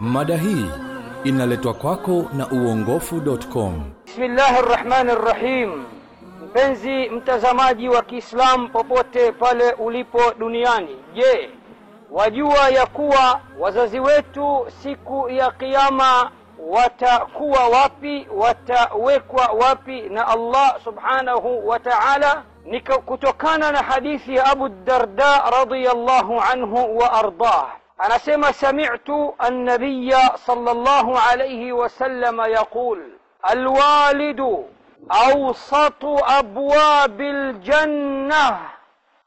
Mada hii inaletwa kwako na uongofu.com. Bismillahi rrahmani rrahim. Mpenzi mtazamaji wa Kiislamu popote pale ulipo duniani, je, wajua ya kuwa wazazi wetu siku ya Kiyama watakuwa wapi? Watawekwa wapi na Allah subhanahu wa ta'ala? Ni kutokana na hadithi ya Abu Darda radiallahu anhu wa ardah أنا سيما سمعت النبي صلى الله عليه وسلم يقول الوالد أوسط أبواب الجنة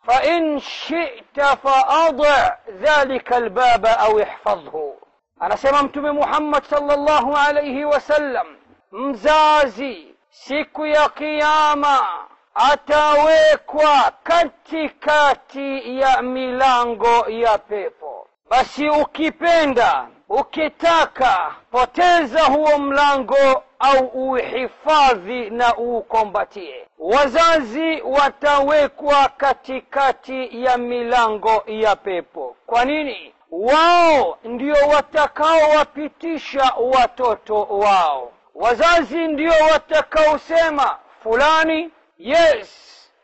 فإن شئت فأضع ذلك الباب أو احفظه. أنا سممت بمحمد صلى الله عليه وسلم مزازي سيكو يا قيامة أتاويكوا كاتي كاتي يا ميلانغو يا بيبو. Basi ukipenda ukitaka poteza huo mlango au uhifadhi na uukombatie wazazi watawekwa katikati ya milango ya pepo. Kwa nini? Wao ndio watakaowapitisha watoto wao. Wazazi ndio watakaosema fulani yes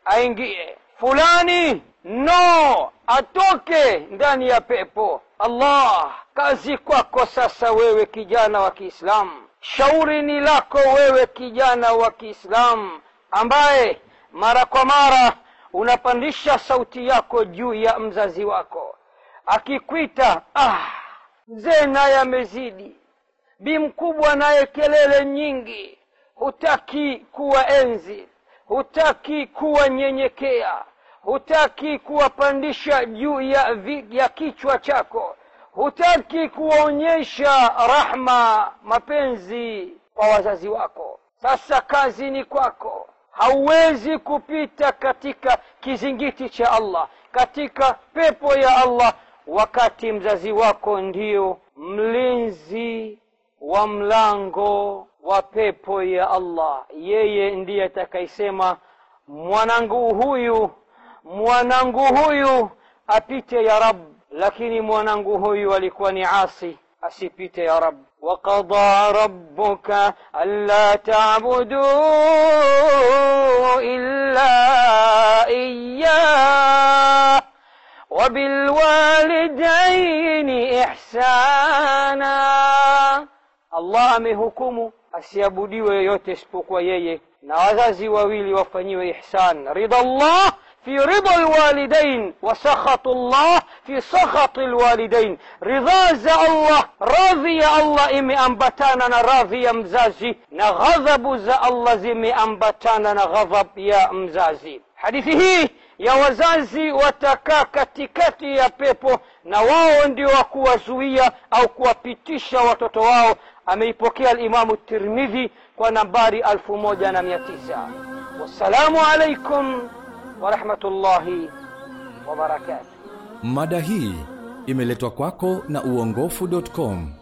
aingie fulani no atoke ndani ya pepo. Allah kazi kwako sasa wewe kijana wa kiislamu. Shauri ni lako wewe kijana wa kiislamu ambaye mara kwa mara unapandisha sauti yako juu ya mzazi wako akikwita ah mzee naye amezidi. Bi mkubwa naye kelele nyingi. Hutaki kuwa enzi hutaki kuwanyenyekea. Hutaki kuwapandisha juu ya, ya kichwa chako. Hutaki kuwaonyesha rahma mapenzi kwa wazazi wako. Sasa kazi ni kwako. Hauwezi kupita katika kizingiti cha allah katika pepo ya allah wakati mzazi wako ndio mlinzi wa mlango wa pepo ya allah yeye ndiye atakayesema mwanangu huyu mwanangu huyu apite ya rab lakini mwanangu huyu alikuwa ni asi asipite ya rab وقضى ربك ألا تعبدوا إلا إياه وبالوالدين إحسانا الله amehukumu asiabudiwe yoyote isipokuwa yeye na wazazi wawili wafanyiwe ihsan ridha llah في رضا الوالدين وسخط الله في سخط الوالدين رضا za Allah radhi ya Allah imeambatana na radhi ya mzazi na ghadhabu za Allah zimeambatana na ghadhab ya mzazi hadithi hii ya wazazi watakaa katikati ya pepo na wao ndio wa kuwazuia au kuwapitisha watoto wao. Ameipokea alimamu tirmidhi kwa nambari alfu moja na mia tisa. Wassalamu alaikum warahmatullahi wabarakatuh Mada hii imeletwa kwako na uongofu.com.